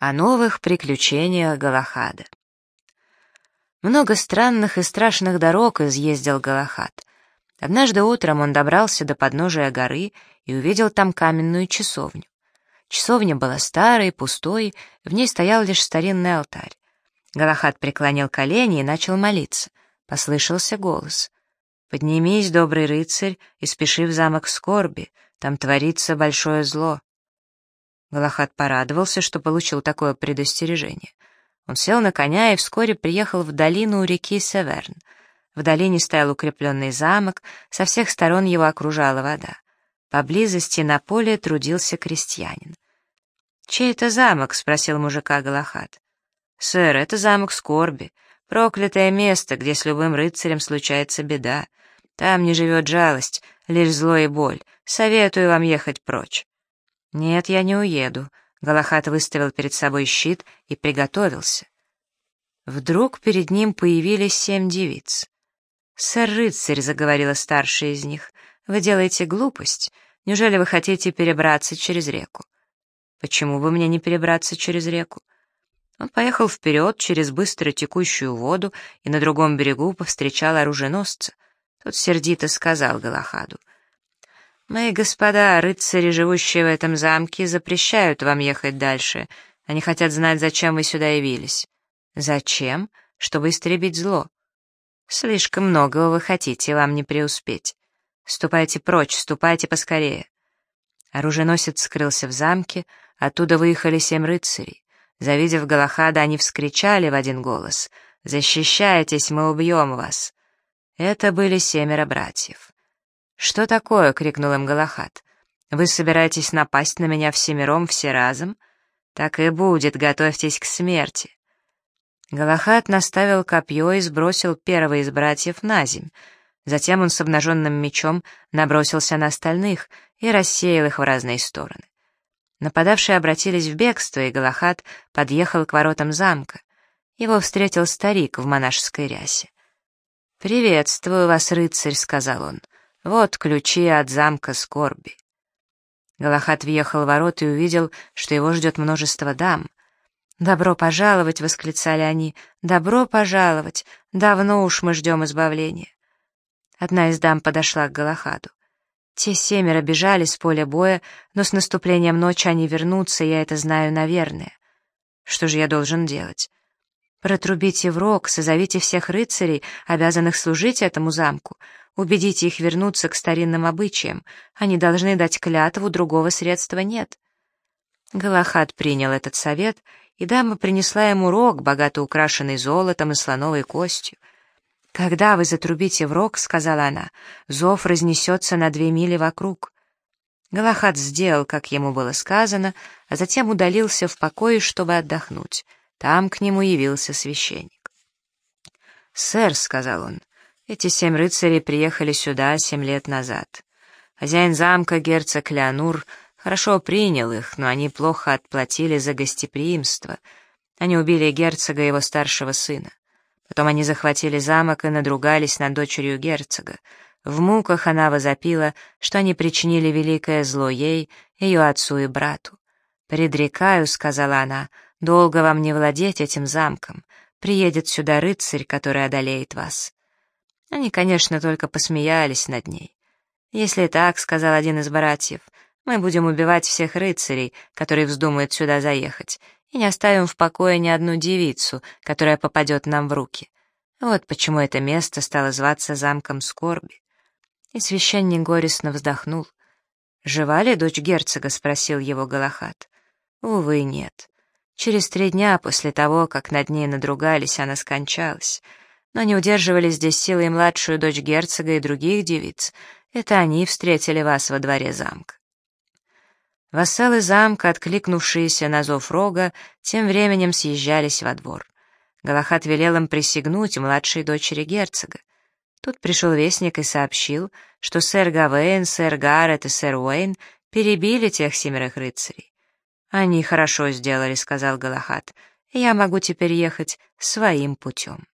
О новых приключениях Галахада. Много странных и страшных дорог изъездил Галахад. Однажды утром он добрался до подножия горы и увидел там каменную часовню. Часовня была старой, пустой, в ней стоял лишь старинный алтарь. Галахад преклонил колени и начал молиться. Послышался голос. «Поднимись, добрый рыцарь, и спеши в замок скорби, там творится большое зло». Галахад порадовался, что получил такое предостережение. Он сел на коня и вскоре приехал в долину у реки Северн. В долине стоял укрепленный замок, со всех сторон его окружала вода. Поблизости на поле трудился крестьянин. «Чей это замок?» — спросил мужика Галахад. «Сэр, это замок скорби, проклятое место, где с любым рыцарем случается беда. Там не живет жалость, лишь зло и боль. Советую вам ехать прочь». «Нет, я не уеду». Галахат выставил перед собой щит и приготовился. Вдруг перед ним появились семь девиц. «Сэр-рыцарь», — заговорила старшая из них, — «вы делаете глупость. Неужели вы хотите перебраться через реку?» «Почему бы мне не перебраться через реку?» Он поехал вперед через быстро текущую воду и на другом берегу повстречал оруженосца. Тот сердито сказал Галахаду — «Мои господа, рыцари, живущие в этом замке, запрещают вам ехать дальше. Они хотят знать, зачем вы сюда явились». «Зачем? Чтобы истребить зло». «Слишком многого вы хотите, вам не преуспеть. Ступайте прочь, ступайте поскорее». Оруженосец скрылся в замке, оттуда выехали семь рыцарей. Завидев Галахада, они вскричали в один голос «Защищайтесь, мы убьем вас!» Это были семеро братьев. «Что такое?» — крикнул им Галахат. «Вы собираетесь напасть на меня всемиром все разом? Так и будет, готовьтесь к смерти». Галахат наставил копье и сбросил первого из братьев на земь. Затем он с обнаженным мечом набросился на остальных и рассеял их в разные стороны. Нападавшие обратились в бегство, и Галахат подъехал к воротам замка. Его встретил старик в монашеской рясе. «Приветствую вас, рыцарь», — сказал он. Вот ключи от замка скорби. Галахат въехал в ворот и увидел, что его ждет множество дам. «Добро пожаловать!» — восклицали они. «Добро пожаловать! Давно уж мы ждем избавления!» Одна из дам подошла к Галахаду. Те семеро бежали с поля боя, но с наступлением ночи они вернутся, я это знаю, наверное. Что же я должен делать? Протрубите в рог, созовите всех рыцарей, обязанных служить этому замку, убедите их вернуться к старинным обычаям, они должны дать клятву, другого средства нет. Галахад принял этот совет, и дама принесла ему рог, богато украшенный золотом и слоновой костью. «Когда вы затрубите в рог, — сказала она, — зов разнесется на две мили вокруг». Галахад сделал, как ему было сказано, а затем удалился в покое, чтобы отдохнуть. Там к нему явился священник. «Сэр», — сказал он, — «эти семь рыцарей приехали сюда семь лет назад. Хозяин замка, герцог Леонур, хорошо принял их, но они плохо отплатили за гостеприимство. Они убили герцога и его старшего сына. Потом они захватили замок и надругались над дочерью герцога. В муках она возопила, что они причинили великое зло ей, ее отцу и брату. «Предрекаю», — сказала она, — Долго вам не владеть этим замком. Приедет сюда рыцарь, который одолеет вас». Они, конечно, только посмеялись над ней. «Если так, — сказал один из братьев, — мы будем убивать всех рыцарей, которые вздумают сюда заехать, и не оставим в покое ни одну девицу, которая попадет нам в руки. Вот почему это место стало зваться замком скорби». И священник горестно вздохнул. «Жива ли дочь герцога?» — спросил его Галахат. «Увы, нет. Через три дня после того, как над ней надругались, она скончалась. Но не удерживали здесь силой младшую дочь герцога и других девиц. Это они встретили вас во дворе замка. Вассалы замка, откликнувшиеся на зов рога, тем временем съезжались во двор. Галахат велел им присягнуть младшей дочери герцога. Тут пришел вестник и сообщил, что сэр Гавейн, сэр Гаррет и сэр Уэйн перебили тех семерых рыцарей. «Они хорошо сделали», — сказал Галахат. «Я могу теперь ехать своим путем».